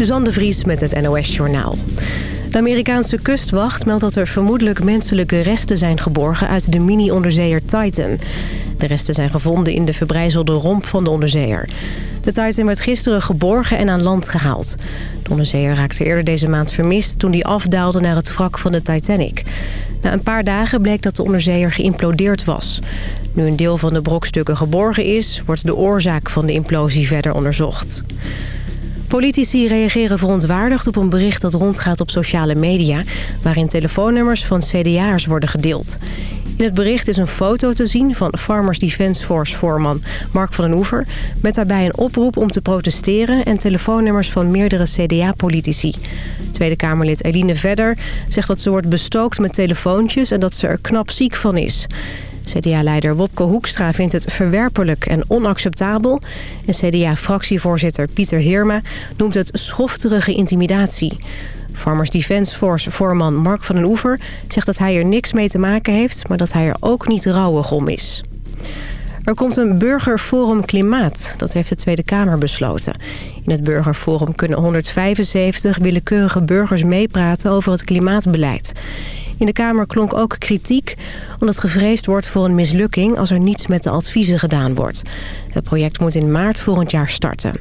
Suzanne de Vries met het NOS Journaal. De Amerikaanse kustwacht meldt dat er vermoedelijk menselijke resten zijn geborgen uit de mini-onderzeeër Titan. De resten zijn gevonden in de verbrijzelde romp van de onderzeeër. De Titan werd gisteren geborgen en aan land gehaald. De onderzeeër raakte eerder deze maand vermist toen hij afdaalde naar het wrak van de Titanic. Na een paar dagen bleek dat de onderzeeër geïmplodeerd was. Nu een deel van de brokstukken geborgen is, wordt de oorzaak van de implosie verder onderzocht. Politici reageren verontwaardigd op een bericht dat rondgaat op sociale media... waarin telefoonnummers van CDA'ers worden gedeeld. In het bericht is een foto te zien van Farmers Defence Force voorman Mark van den Oever... met daarbij een oproep om te protesteren en telefoonnummers van meerdere CDA-politici. Tweede Kamerlid Eline Vedder zegt dat ze wordt bestookt met telefoontjes en dat ze er knap ziek van is... CDA-leider Wopke Hoekstra vindt het verwerpelijk en onacceptabel. En CDA-fractievoorzitter Pieter Heerma noemt het schofterige intimidatie. Farmers Defence Force voorman Mark van den Oever zegt dat hij er niks mee te maken heeft... maar dat hij er ook niet rouwig om is. Er komt een burgerforum klimaat. Dat heeft de Tweede Kamer besloten. In het burgerforum kunnen 175 willekeurige burgers meepraten over het klimaatbeleid. In de Kamer klonk ook kritiek omdat gevreesd wordt voor een mislukking als er niets met de adviezen gedaan wordt. Het project moet in maart volgend jaar starten.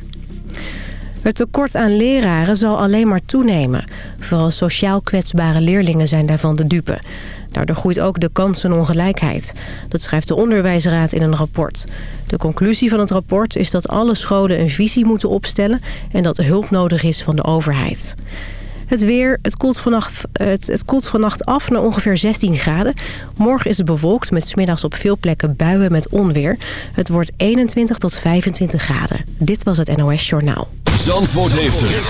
Het tekort aan leraren zal alleen maar toenemen. Vooral sociaal kwetsbare leerlingen zijn daarvan de dupe. Daardoor groeit ook de kansenongelijkheid. Dat schrijft de Onderwijsraad in een rapport. De conclusie van het rapport is dat alle scholen een visie moeten opstellen... en dat hulp nodig is van de overheid. Het weer, het koelt, vannacht, het, het koelt af naar ongeveer 16 graden. Morgen is het bewolkt met smiddags op veel plekken buien met onweer. Het wordt 21 tot 25 graden. Dit was het NOS Journaal. Zandvoort heeft het.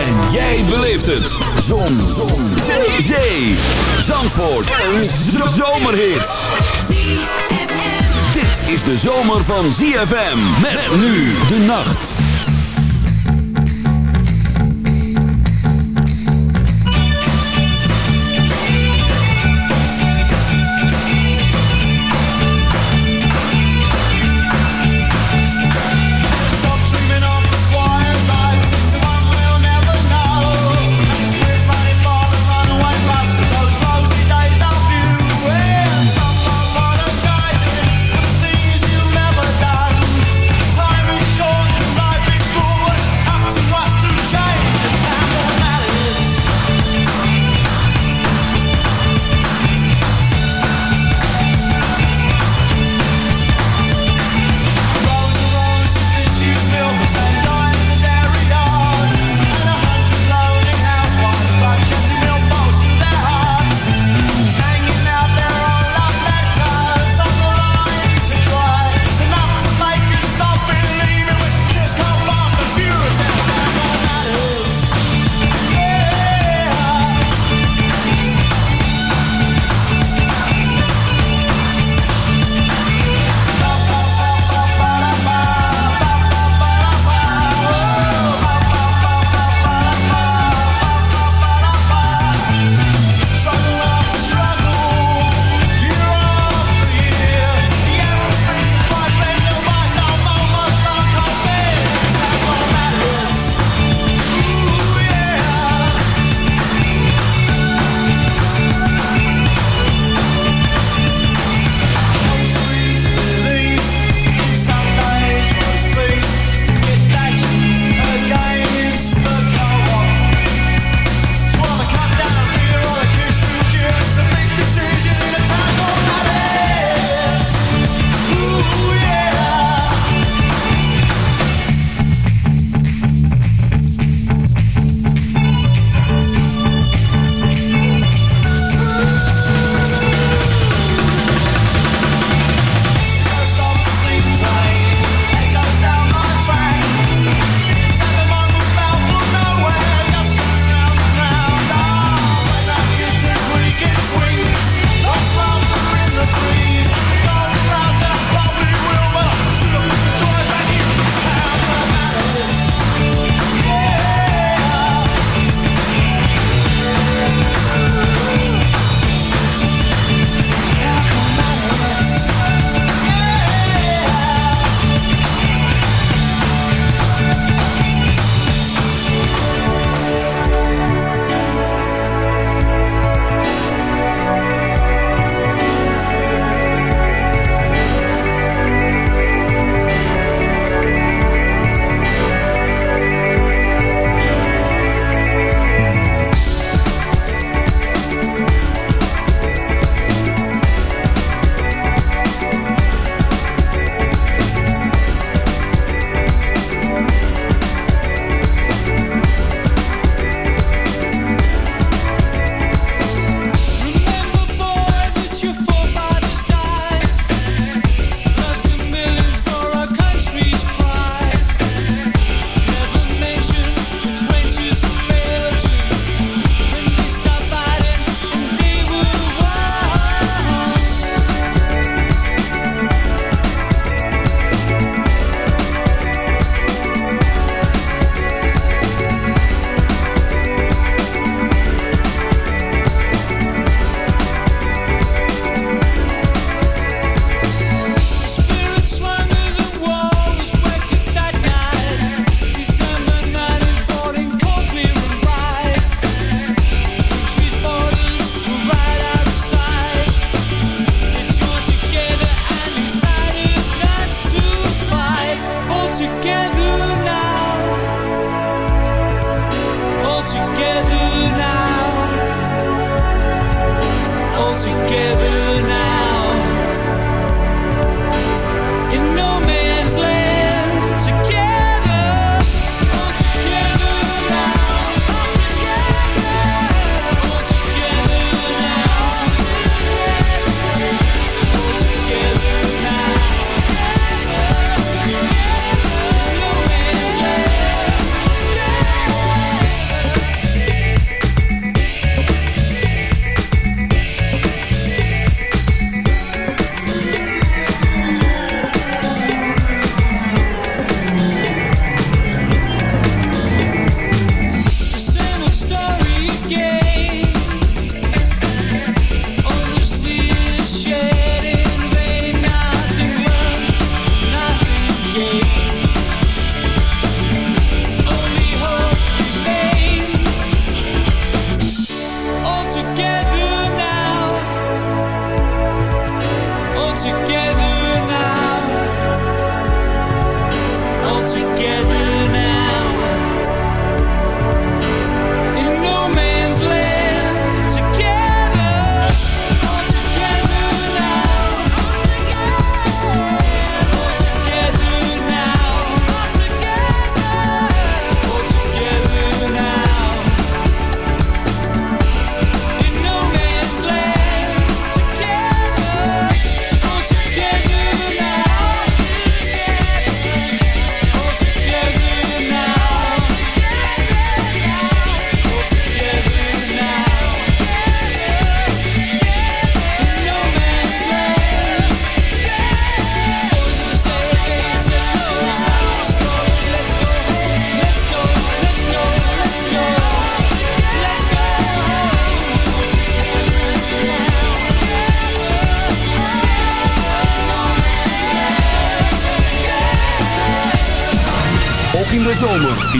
En jij beleeft het. Zon. Zon. Zee. Zee. Zandvoort. Een zomerhit. Dit is de zomer van ZFM. Met nu de nacht.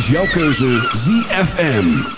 Jouw keuze ZFM.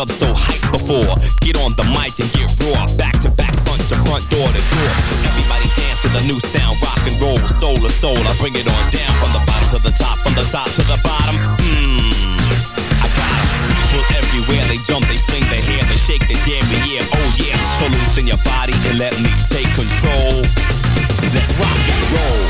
Club so hyped before. Get on the mic and get raw, back to back, punch the front door to door. Everybody dance to the new sound, rock and roll, soul to soul. I bring it on down from the bottom to the top, from the top to the bottom. Mmm, I got people everywhere. They jump, they sing, they hair, they shake, they damn yeah, oh yeah. So loosen your body and let me take control. Let's rock and roll.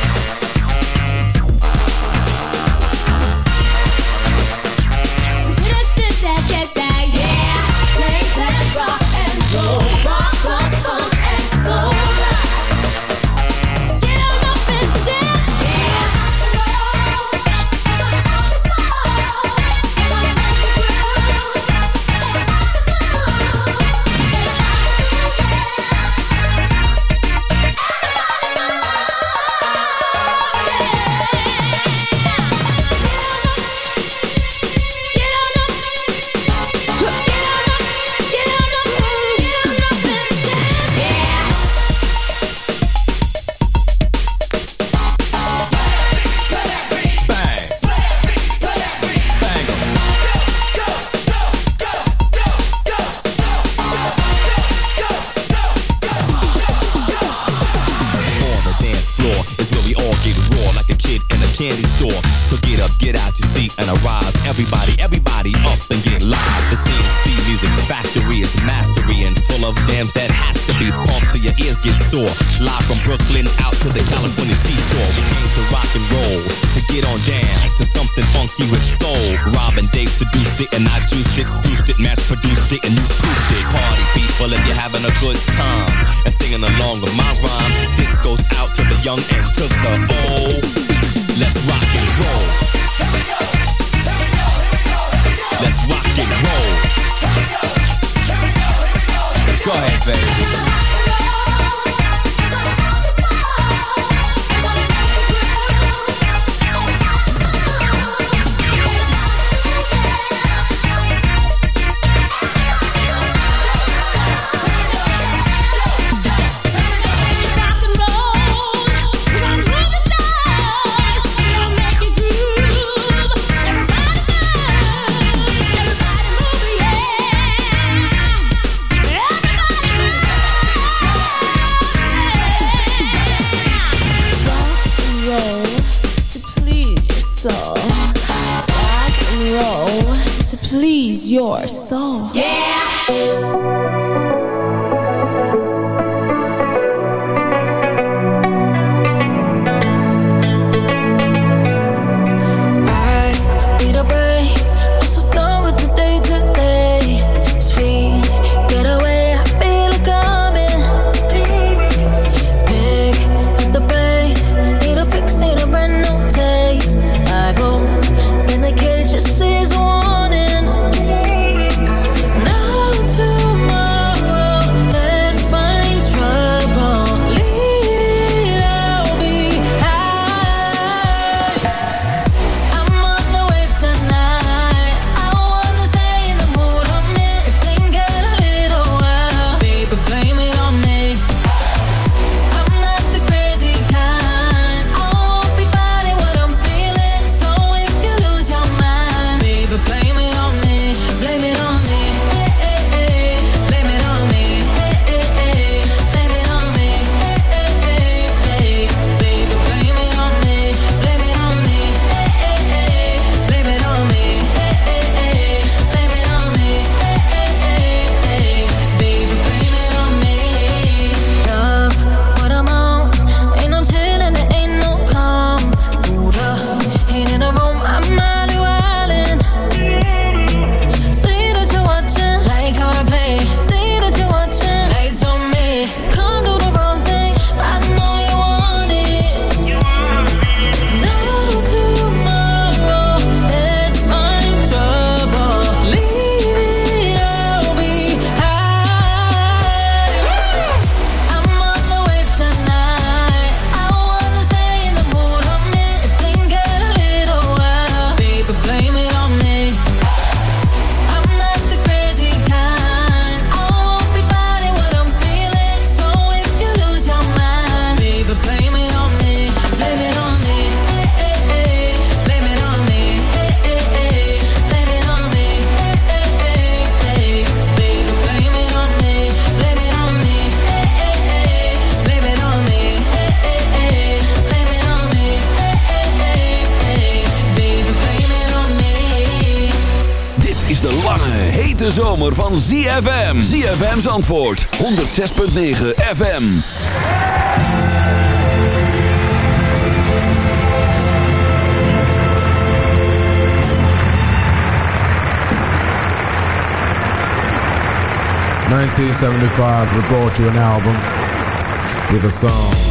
your soul. Yeah. ZFM's antwoord 106.9 FM. Nineteen seventy five we brought you an album with a song.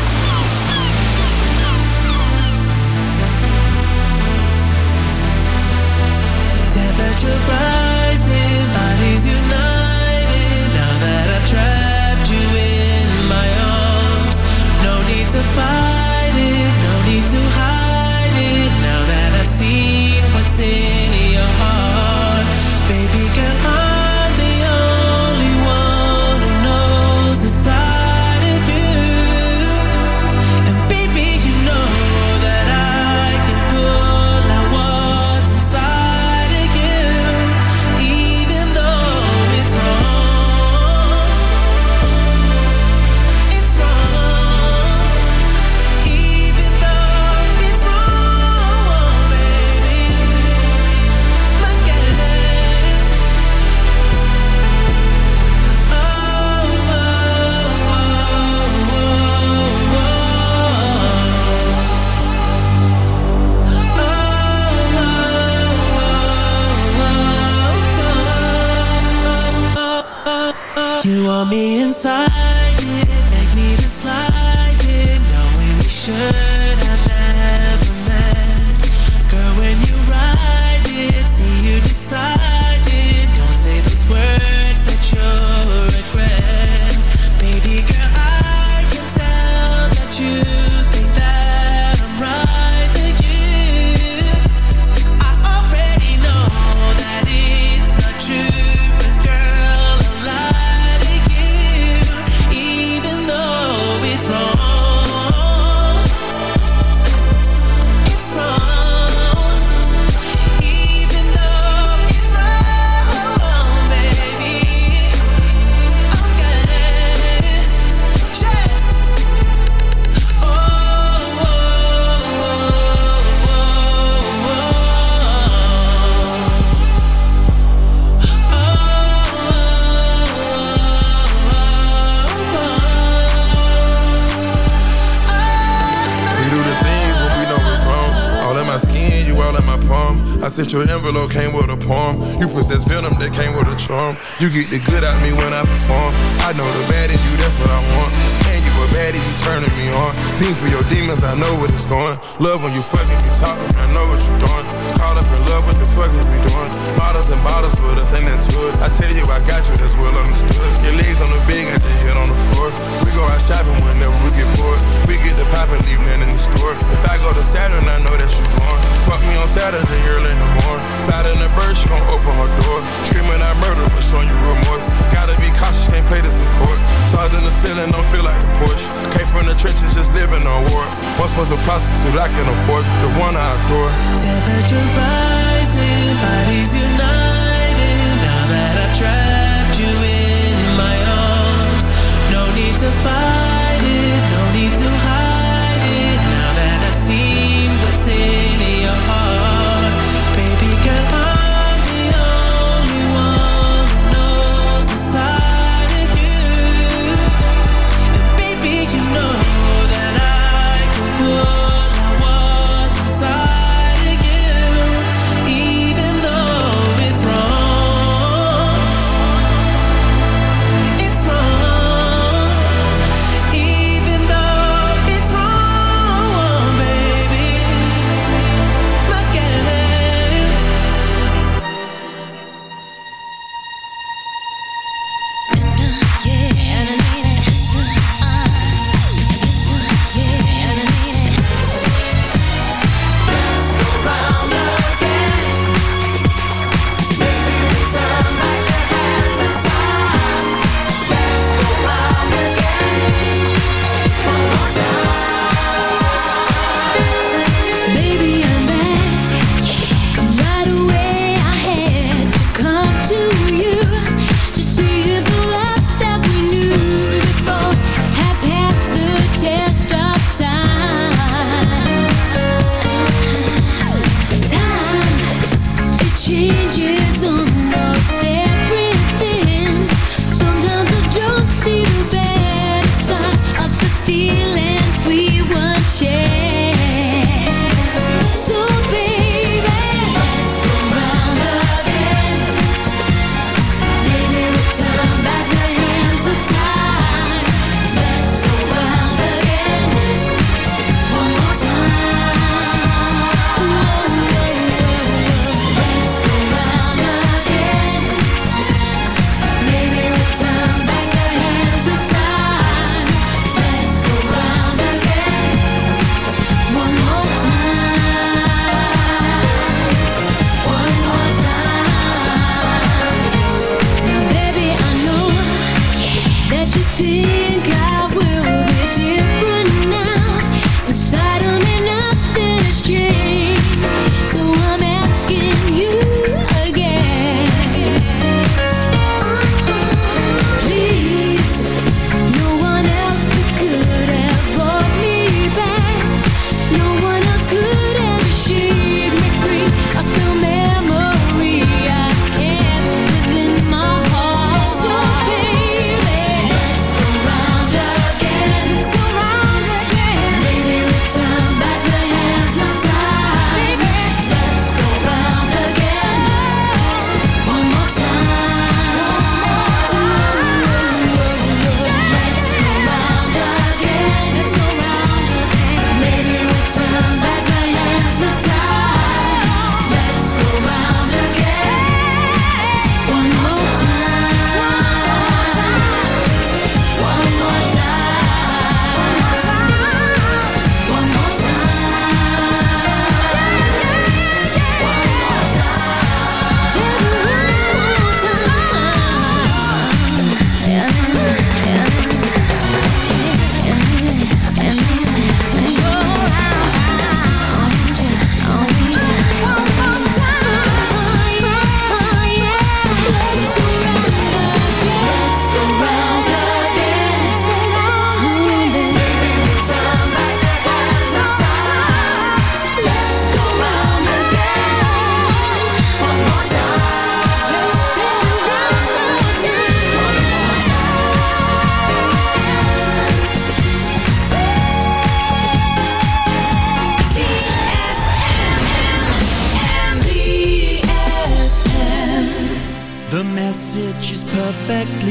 You get the good out me when I perform. I know the bad in you, that's what I want. And you a baddie, you turning me on. Think for your demons, I know what it's going. Love when you fucking me, talk was a prostitute, I can afford the one I adore. Temperature rising, bodies uniting. Now that I've trapped you in my arms, no need to fight it, no need to hide.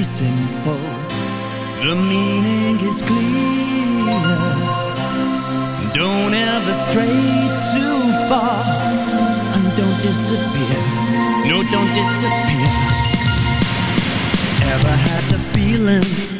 simple, the meaning is clear. Don't ever stray too far, and don't disappear. No, don't disappear. Ever had the feeling?